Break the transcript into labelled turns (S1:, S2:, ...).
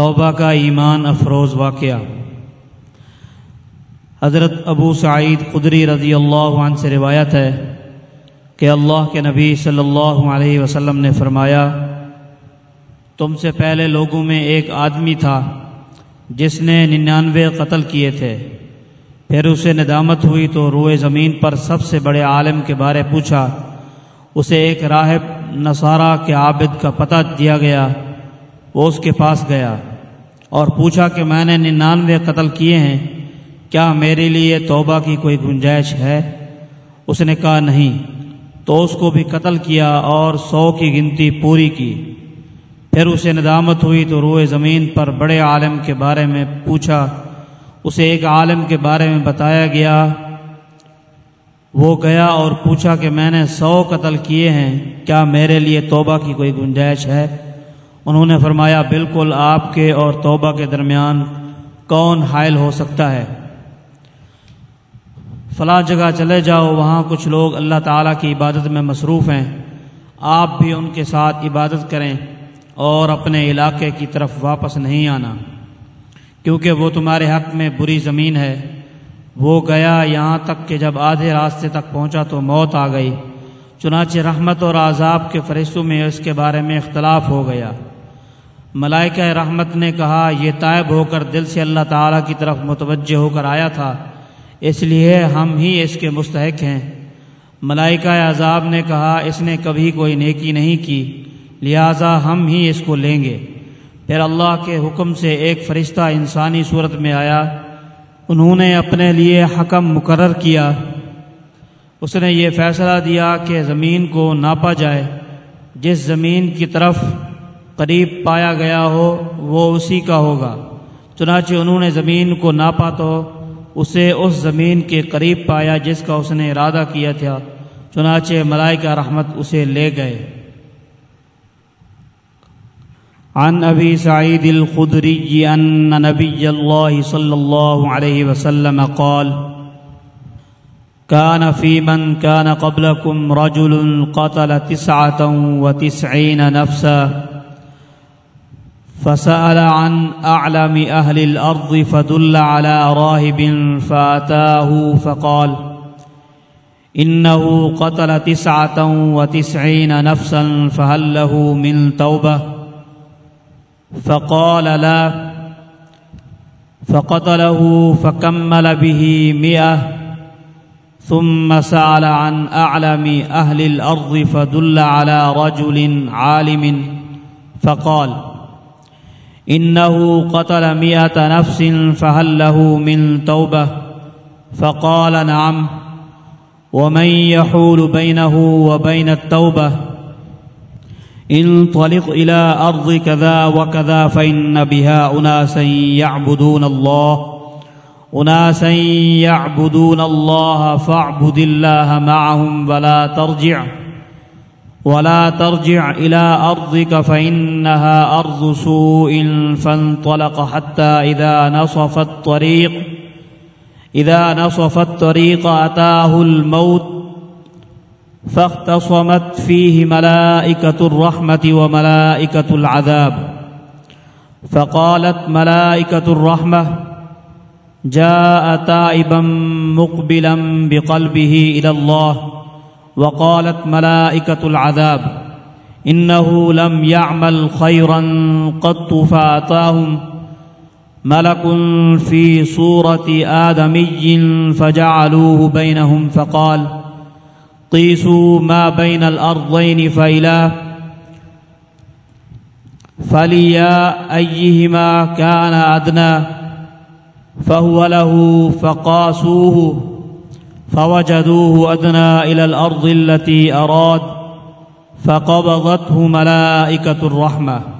S1: توبہ کا ایمان افروز واقعہ۔ حضرت ابو سعید قدری رضی اللہ عنہ سے روایت ہے کہ اللہ کے نبی صلی اللہ علیہ وسلم نے فرمایا، تم سے پہلے لوگوں میں ایک آدمی تھا جس نے ننانوے قتل کیے تھے۔ پھر اسے ندامت ہوئی تو روئے زمین پر سب سے بڑے عالم کے بارے پوچھا۔ اسے ایک راہب نصارہ کے عابد کا پتہ دیا گیا، وہ اس کے پاس گیا۔ اور پوچھا کہ میں نے ننانوے قتل کیے ہیں، کیا میرے لیے توبہ کی کوئی گنجائش ہے؟ اس نے کہا، نہیں۔ تو اس کو بھی قتل کیا اور سو کی گنتی پوری کی۔ پھر اسے ندامت ہوئی تو روئے زمین پر بڑے عالم کے بارے میں پوچھا۔ اسے ایک عالم کے بارے میں بتایا گیا۔ وہ گیا اور پوچھا کہ میں نے سو قتل کیے ہیں، کیا میرے لیے توبہ کی کوئی گنجائش ہے؟ انہوں نے فرمایا، بالکل آپ کے اور توبہ کے درمیان کون حائل ہو سکتا ہے؟ فلاں جگہ چلے جاؤ، وہاں کچھ لوگ اللہ تعالیٰ کی عبادت میں مصروف ہیں۔ آپ بھی ان کے ساتھ عبادت کریں اور اپنے علاقے کی طرف واپس نہیں آنا۔ کیونکہ وہ تمہارے حق میں بری زمین ہے۔ وہ گیا یہاں تک کہ جب آدھے راستے تک پہنچا تو موت آ گئی۔ چنانچہ رحمت اور عذاب کے فرشتوں میں اس کے بارے میں اختلاف ہو گیا۔ ملائکہ رحمت نے کہا، یہ طائب ہو کر دل سے اللہ تعالیٰ کی طرف متوجہ ہو کر آیا تھا۔ اس لیے ہم ہی اس کے مستحق ہیں۔ ملائکہ عذاب نے کہا، اس نے کبھی کوئی نیکی نہیں کی، لہٰذا ہم ہی اس کو لیں گے۔ پھر اللہ کے حکم سے ایک فرشتہ انسانی صورت میں آیا۔ انہوں نے اپنے لیے حکم مقرر کیا۔ اس نے یہ فیصلہ دیا کہ زمین کو ناپا جائے۔ جس زمین کی طرف قریب پایا گیا ہو، وہ اسی کا ہوگا۔ چنانچہ انہوں نے زمین کو ناپا تو اسے اس زمین کے قریب پایا جس کا اس نے ارادہ کیا تھا۔ چنانچہ ملائکہ رحمت اسے لے گئے۔ عن ابی سعید الخدری ان نبی اللہ صلی اللہ علیہ وسلم قال كان في من كان قبلكم رجل قتل تسعة وتسعين نفسا فسأل عن أعلم أهل الأرض فدل على راهب فأتاه فقال إنه قتل تسعة وتسعين نفسا فهل له من توبة؟ فقال لا فقتله فكمل به مئة ثم سأل عن أعلم أهل الأرض فدل على رجل عالم فقال إنه قتل مئة نفس فهل له من توبة؟ فقال نعم. ومن يحول بينه وبين التوبة؟ انطلق إلى أرض كذا وكذا فإن بها أناسا يعبدون الله. أناسا يعبدون الله فاعبد الله معهم ولا ترجع. ولا ترجع إلى أرضك فإنها أرض سوء فانطلق حتى إذا نصف الطريق إذا نصف الطريق أتاه الموت فاختصمت فيه ملائكة الرحمة وملائكة العذاب. فقالت ملائكة الرحمة جاء تائبا مقبلا بقلبه إلى الله وقالت ملائكة العذاب إنه لم يعمل خيرا قط فأتاهم ملك في صورة آدمي فجعلوه بينهم فقال قيسوا ما بين الأرضين فإله فليا أيهما كان أدنى فهو له فقاسوه فوجدوه أدنى إلى الأرض التي أراد فقبضته ملائكة الرحمة.